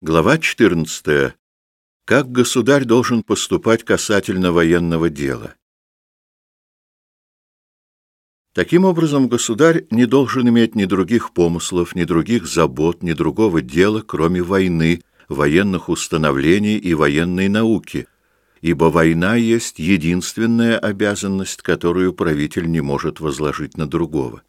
Глава 14. Как государь должен поступать касательно военного дела? Таким образом, государь не должен иметь ни других помыслов, ни других забот, ни другого дела, кроме войны, военных установлений и военной науки, ибо война есть единственная обязанность, которую правитель не может возложить на другого.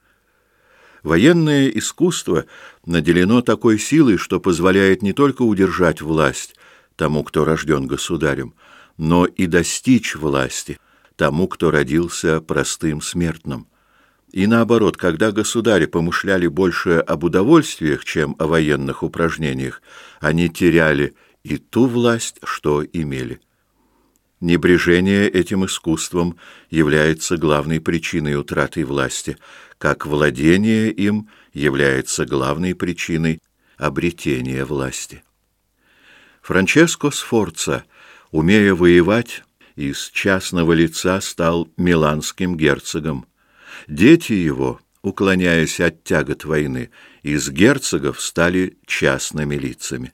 Военное искусство наделено такой силой, что позволяет не только удержать власть тому, кто рожден государем, но и достичь власти тому, кто родился простым смертным. И наоборот, когда государи помышляли больше об удовольствиях, чем о военных упражнениях, они теряли и ту власть, что имели. Небрежение этим искусством является главной причиной утраты власти, как владение им является главной причиной обретения власти. Франческо Сфорца, умея воевать, из частного лица стал миланским герцогом. Дети его, уклоняясь от тягот войны, из герцогов стали частными лицами.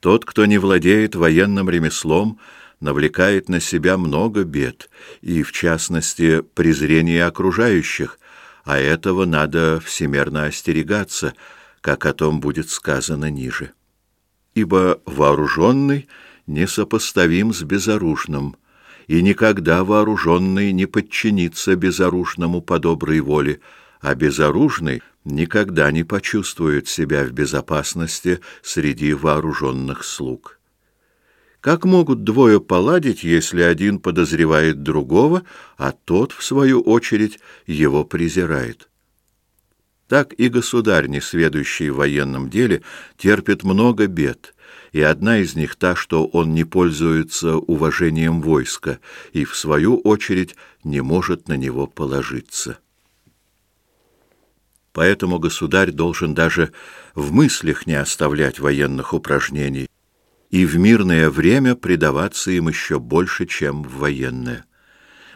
Тот, кто не владеет военным ремеслом, навлекает на себя много бед, и, в частности, презрение окружающих, а этого надо всемерно остерегаться, как о том будет сказано ниже. Ибо вооруженный несопоставим с безоружным, и никогда вооруженный не подчинится безоружному по доброй воле, а безоружный никогда не почувствует себя в безопасности среди вооруженных слуг. Как могут двое поладить, если один подозревает другого, а тот, в свою очередь, его презирает? Так и государь, не сведущий в военном деле, терпит много бед, и одна из них та, что он не пользуется уважением войска и, в свою очередь, не может на него положиться. Поэтому государь должен даже в мыслях не оставлять военных упражнений, и в мирное время предаваться им еще больше, чем в военное.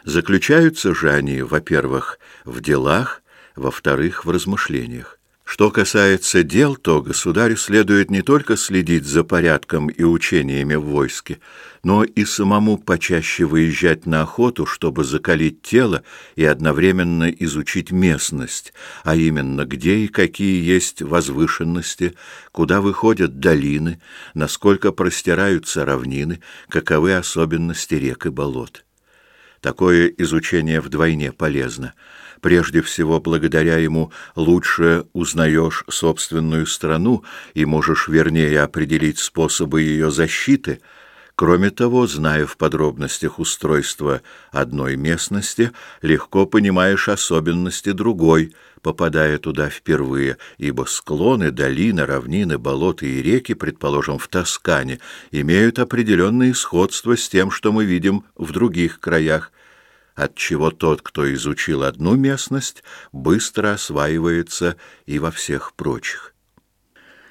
Заключаются же они, во-первых, в делах, во-вторых, в размышлениях. Что касается дел, то государю следует не только следить за порядком и учениями в войске, но и самому почаще выезжать на охоту, чтобы закалить тело и одновременно изучить местность, а именно где и какие есть возвышенности, куда выходят долины, насколько простираются равнины, каковы особенности рек и болот. Такое изучение вдвойне полезно. Прежде всего, благодаря ему лучше узнаешь собственную страну и можешь вернее определить способы ее защиты. Кроме того, зная в подробностях устройства одной местности, легко понимаешь особенности другой, попадая туда впервые, ибо склоны, долины, равнины, болота и реки, предположим, в Тоскане, имеют определенные сходства с тем, что мы видим в других краях, отчего тот, кто изучил одну местность, быстро осваивается и во всех прочих.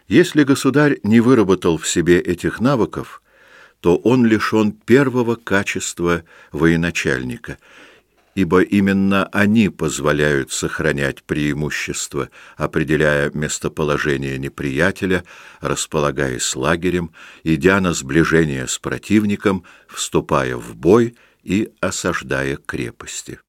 Если государь не выработал в себе этих навыков, то он лишен первого качества военачальника, ибо именно они позволяют сохранять преимущество, определяя местоположение неприятеля, располагаясь лагерем, идя на сближение с противником, вступая в бой и осаждая крепости.